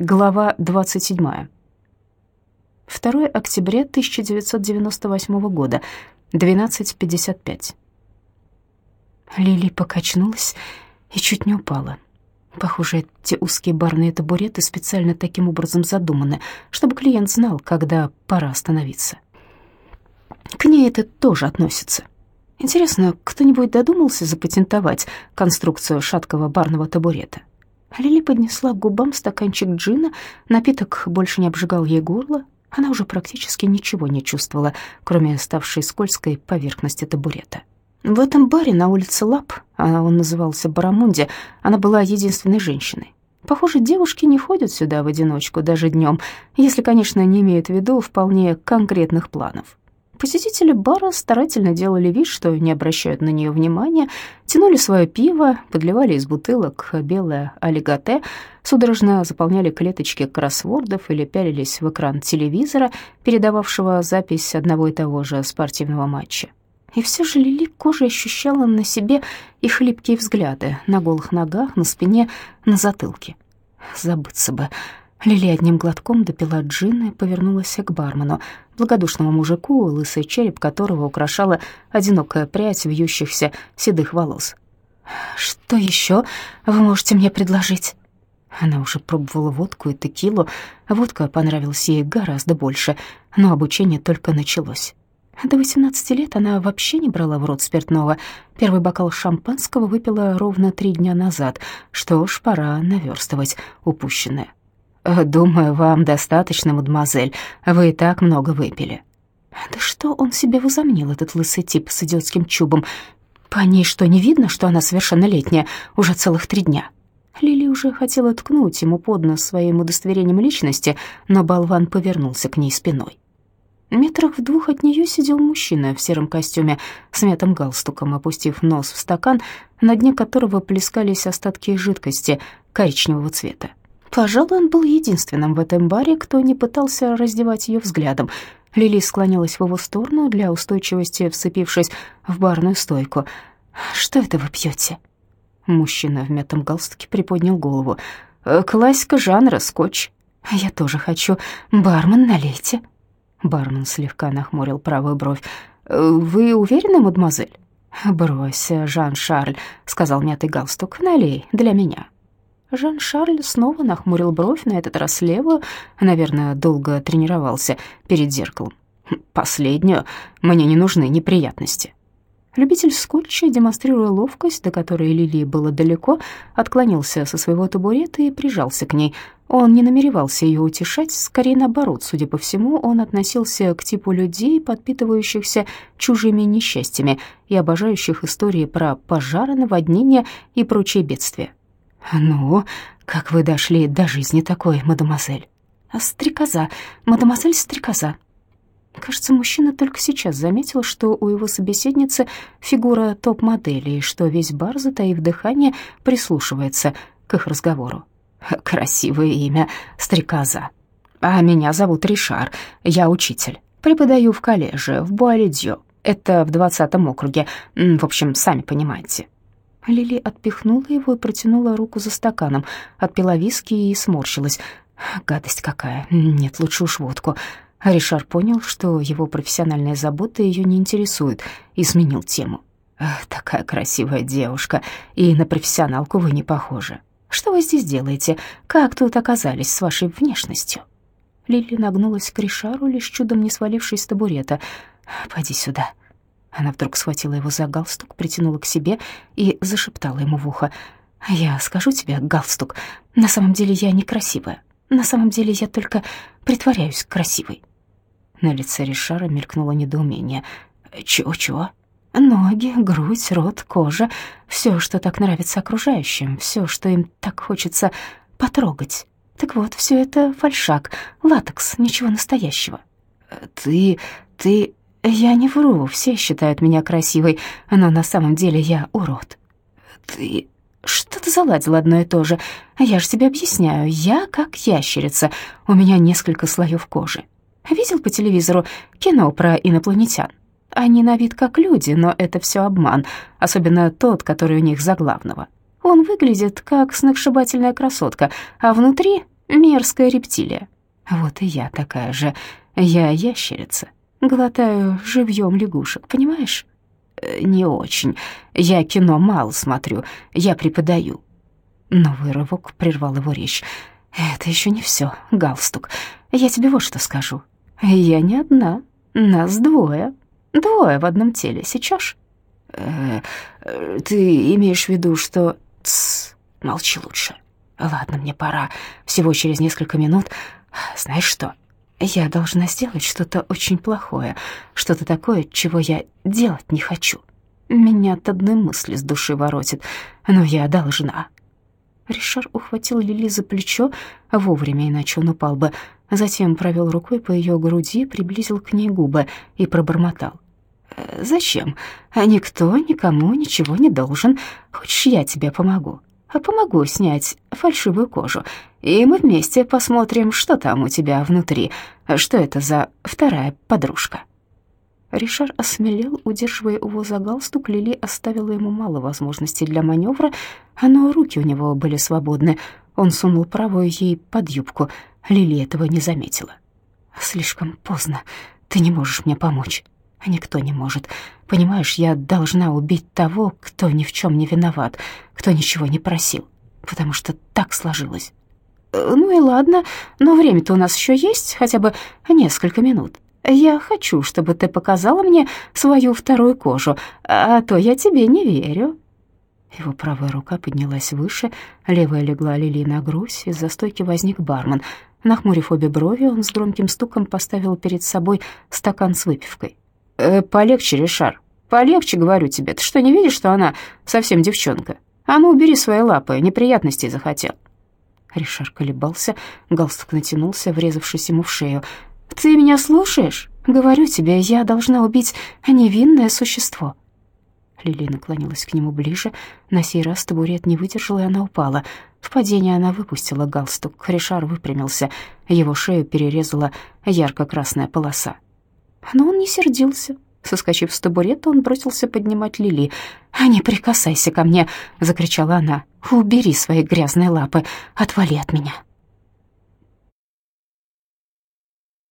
Глава 27. 2 октября 1998 года, 12.55. Лили покачнулась и чуть не упала. Похоже, эти узкие барные табуреты специально таким образом задуманы, чтобы клиент знал, когда пора остановиться. К ней это тоже относится. Интересно, кто-нибудь додумался запатентовать конструкцию шаткого барного табурета? Лили поднесла к губам стаканчик джина, напиток больше не обжигал ей горло, она уже практически ничего не чувствовала, кроме ставшей скользкой поверхности табурета. В этом баре на улице Лап, а он назывался Барамунди, она была единственной женщиной. Похоже, девушки не ходят сюда в одиночку даже днем, если, конечно, не имеют в виду вполне конкретных планов. Посетители бара старательно делали вид, что не обращают на нее внимания, тянули свое пиво, подливали из бутылок белое олиготе, судорожно заполняли клеточки кроссвордов или пялились в экран телевизора, передававшего запись одного и того же спортивного матча. И все же Лили кожей ощущала на себе их хлипкие взгляды на голых ногах, на спине, на затылке. Забыться бы. Лили одним глотком допила джин и повернулась к бармену, благодушному мужику, лысый череп которого украшала одинокая прядь вьющихся седых волос. «Что еще вы можете мне предложить?» Она уже пробовала водку и текилу. Водка понравилась ей гораздо больше, но обучение только началось. До 18 лет она вообще не брала в рот спиртного. Первый бокал шампанского выпила ровно три дня назад. Что ж, пора наверстывать упущенное. «Думаю, вам достаточно, мадемуазель. Вы и так много выпили». «Да что он себе возомнил, этот лысый тип с идиотским чубом? По ней что, не видно, что она совершеннолетняя уже целых три дня?» Лили уже хотела ткнуть ему под нос своим удостоверением личности, но болван повернулся к ней спиной. Метрах в двух от нее сидел мужчина в сером костюме с мятым галстуком, опустив нос в стакан, на дне которого плескались остатки жидкости коричневого цвета. Пожалуй, он был единственным в этом баре, кто не пытался раздевать ее взглядом. Лили склонилась в его сторону, для устойчивости вцепившись в барную стойку. «Что это вы пьете?» Мужчина в мятом галстуке приподнял голову. «Э, «Классика жанра, скотч». «Я тоже хочу. Бармен, налейте». Бармен слегка нахмурил правую бровь. «Э, «Вы уверены, мадемуазель?» «Брось, Жан-Шарль», — сказал мятый галстук, — «налей для меня». Жан-Шарль снова нахмурил бровь, на этот раз левую, наверное, долго тренировался перед зеркалом. «Последнюю. Мне не нужны неприятности». Любитель скотча, демонстрируя ловкость, до которой Лилии было далеко, отклонился со своего табурета и прижался к ней. Он не намеревался ее утешать, скорее наоборот, судя по всему, он относился к типу людей, подпитывающихся чужими несчастьями и обожающих истории про пожары, наводнения и прочие бедствия. «Ну, как вы дошли до жизни такой, мадемуазель?» «Стрекоза, мадемуазель Стрекоза». Кажется, мужчина только сейчас заметил, что у его собеседницы фигура топ-модели, и что весь бар, затаив дыхание, прислушивается к их разговору. «Красивое имя, Стрекоза. А меня зовут Ришар, я учитель. Преподаю в колледже, в Буалидьо. Это в двадцатом округе. В общем, сами понимаете». Лили отпихнула его и протянула руку за стаканом, отпила виски и сморщилась. Гадость какая. Нет, лучше уж водку. Ришар понял, что его профессиональная забота ее не интересует, и сменил тему. «Такая красивая девушка, и на профессионалку вы не похожи. Что вы здесь делаете? Как тут оказались с вашей внешностью?» Лили нагнулась к Ришару, лишь чудом не свалившись с табурета. «Поди сюда», она вдруг схватила его за галстук, притянула к себе и зашептала ему в ухо. «Я скажу тебе, галстук, на самом деле я некрасивая. На самом деле я только притворяюсь красивой». На лице Ришара мелькнуло недоумение. «Чего-чего?» Ноги, грудь, рот, кожа — все, что так нравится окружающим, все, что им так хочется потрогать. Так вот, все это фальшак, латекс, ничего настоящего. «Ты... ты... Я не вру, все считают меня красивой, но на самом деле я урод. Ты что ты заладил одно и то же? Я же тебе объясняю, я как ящерица, у меня несколько слоев кожи. Видел по телевизору кино про инопланетян? Они на вид как люди, но это все обман, особенно тот, который у них за главного. Он выглядит как сногсшибательная красотка, а внутри Мерзкая рептилия. Вот и я такая же. Я ящерица. Глотаю живьем лягушек, понимаешь? Э, не очень. Я кино мало смотрю. Я преподаю. Новый рывок прервал его речь. Это еще не все, галстук. Я тебе вот что скажу. Я не одна. Нас двое. Двое в одном теле. Сейчас? Э, э, ты имеешь в виду, что... Тсс, молчи лучше. Ладно, мне пора. Всего через несколько минут. Знаешь что? Я должна сделать что-то очень плохое, что-то такое, чего я делать не хочу. Меня от одной мысли с души воротит, но я должна. Ришар ухватил Лили за плечо вовремя, иначе он упал бы. Затем провел рукой по ее груди, приблизил к ней губы и пробормотал. «Э, «Зачем? Никто никому ничего не должен. Хочешь, я тебе помогу?» Помогу снять фальшивую кожу, и мы вместе посмотрим, что там у тебя внутри, что это за вторая подружка». Ришар осмелел, удерживая его за галстук, Лили оставила ему мало возможностей для маневра, но руки у него были свободны. Он сунул правую ей под юбку, Лили этого не заметила. «Слишком поздно, ты не можешь мне помочь». Никто не может. Понимаешь, я должна убить того, кто ни в чем не виноват, кто ничего не просил, потому что так сложилось. Э, ну и ладно, но время-то у нас еще есть, хотя бы несколько минут. Я хочу, чтобы ты показала мне свою вторую кожу, а то я тебе не верю». Его правая рука поднялась выше, левая легла Лили на грудь, из-за стойки возник бармен. Нахмурив обе брови, он с громким стуком поставил перед собой стакан с выпивкой. Э, полегче, Ришар. Полегче, говорю тебе. Ты что, не видишь, что она совсем девчонка? А ну, убери свои лапы, неприятностей захотел. Ришар колебался, галстук натянулся, врезавшись ему в шею. «Ты меня слушаешь? Говорю тебе, я должна убить невинное существо». Лили наклонилась к нему ближе. На сей раз табурет не выдержал, и она упала. В падении она выпустила галстук. Ришар выпрямился. Его шею перерезала ярко-красная полоса. Но он не сердился. Соскочив с табурета, он бросился поднимать Лили. «А «Не прикасайся ко мне!» — закричала она. «Убери свои грязные лапы, отвали от меня!»